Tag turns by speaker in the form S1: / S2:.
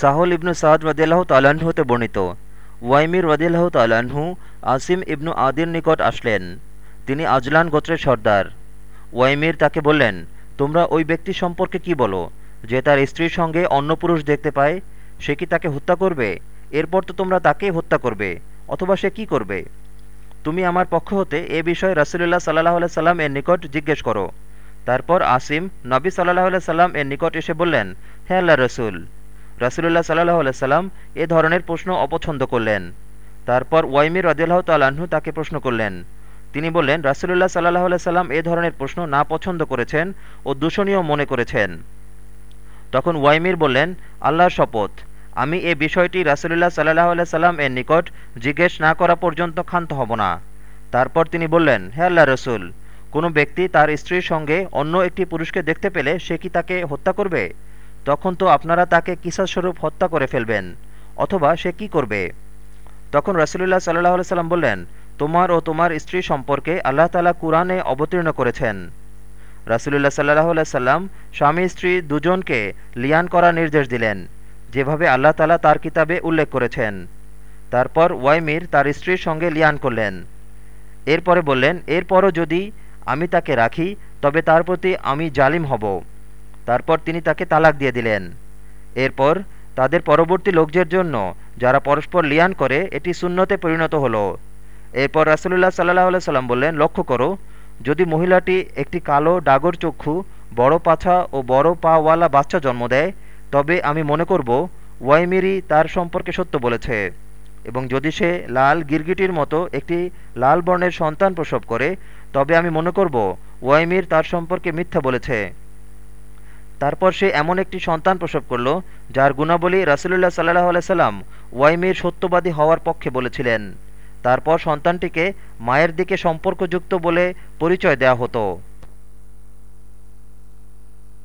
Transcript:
S1: সাহল ইবনু সাদ রদিয়াল্লাহ তাল্লাহ্ন হতে বর্ণিত। ওয়াইমির রদিয়াল্লাহ তাল্লাহ্ন আসিম ইবনু আদির নিকট আসলেন। তিনি আজলান গোত্রের সর্দার। ওয়াইমির তাকে বললেন, তোমরা ওই ব্যক্তি সম্পর্কে কি বলো, যে তার স্ত্রীর সঙ্গে অন্য পুরুষ দেখতে পায়? সে কি তাকে হত্যা করবে? এরপর তো তোমরা তাকেই হত্যা করবে, অথবা সে কি করবে? তুমি আমার পক্ষ হতে এ বিষয়ে রাসুলুল্লাহ সাল্লাহ সাল্লাম এর নিকট জিজ্ঞেস করো। তারপর আসিম নবী সাল্লাহ সাল্লাম এর নিকট এসে বললেন হ্যাঁ আল্লাহ রসুল রাসুলুল্লাহ সাল্লাহ সাল্লাম এ ধরনের প্রশ্ন অপছন্দ করলেন। তারপর ওয়াইমির রদিল্লাহ তাল্লাহ্ন তাকে প্রশ্ন করলেন। তিনি বললেন, রাসুলুল্লাহ সাল্লাহ সাল্লাম এ ধরনের প্রশ্ন না পছন্দ করেছেন ও দূষণীয় মনে করেছেন। তখন ওয়াইমির বললেন, আল্লাহর শপথ, আমি এ বিষয়টি রাসুলুল্লাহ সাল্লাহ সাল্লাম এর নিকট জিজ্ঞেস না করা পর্যন্ত ক্ষান্ত হব না। তারপর তিনি বললেন, হে আল্লাহ রসুল, কোনো ব্যক্তি তার স্ত্রীর সঙ্গে অন্য একটি পুরুষকে দেখতে পেলে সে কি তাকে হত্যা করবে? তখন তো আপনারা তাকে কিসাস্বরূপ হত্যা করে ফেলবেন, অথবা সে কি করবে? তখন রাসুলুল্লাহ সাল্লাহ সাল্লাম বললেন, তোমার ও তোমার স্ত্রী সম্পর্কে আল্লাহ তালা কুরআনে অবতীর্ণ করেছেন। রাসুলুল্লাহ সাল্লাহ সাল্লাম স্বামী স্ত্রী দুজনকে লিয়ান করার নির্দেশ দিলেন, যেভাবে আল্লাহ তালা তার কিতাবে উল্লেখ করেছেন। তারপর ওয়াইমির তার স্ত্রীর সঙ্গে লিয়ান করলেন। এরপরে বললেন, এরপরও যদি আমি তাকে রাখি, তবে তার প্রতি আমি জালিম হব। তারপর তিনি তাকে তালাক দিয়ে দিলেন। এরপর তাদের পরবর্তী লোকদের জন্য যারা পরস্পর লিয়ান করে, এটি শূন্যতে পরিণত হলো। এরপর রাসুলুল্লাহ সাল্লাহ সাল্লাম বললেন, লক্ষ্য করো, যদি মহিলাটি একটি কালো ডাগর চক্ষু, বড় পাছা ও বড় পাওয়ালা বাচ্চা জন্ম দেয়, তবে আমি মনে করব, ওয়াইমিরি তার সম্পর্কে সত্য বলেছে। এবং যদি সে লাল গিরগিটির মতো একটি লাল বর্ণের সন্তান প্রসব করে, তবে আমি মনে করব, ওয়াইমির তার সম্পর্কে মিথ্যা বলেছে। তারপর সে এমন একটি সন্তান প্রসব করল, যার গুণাবলী রাসুলুল্লাহ সাল্লাহ আলাইসাল্লাম ওয়াইমির সত্যবাদী হওয়ার পক্ষে বলেছিলেন। তারপর সন্তানটিকে মায়ের দিকে সম্পর্কযুক্ত বলে পরিচয় দেয়া হতো।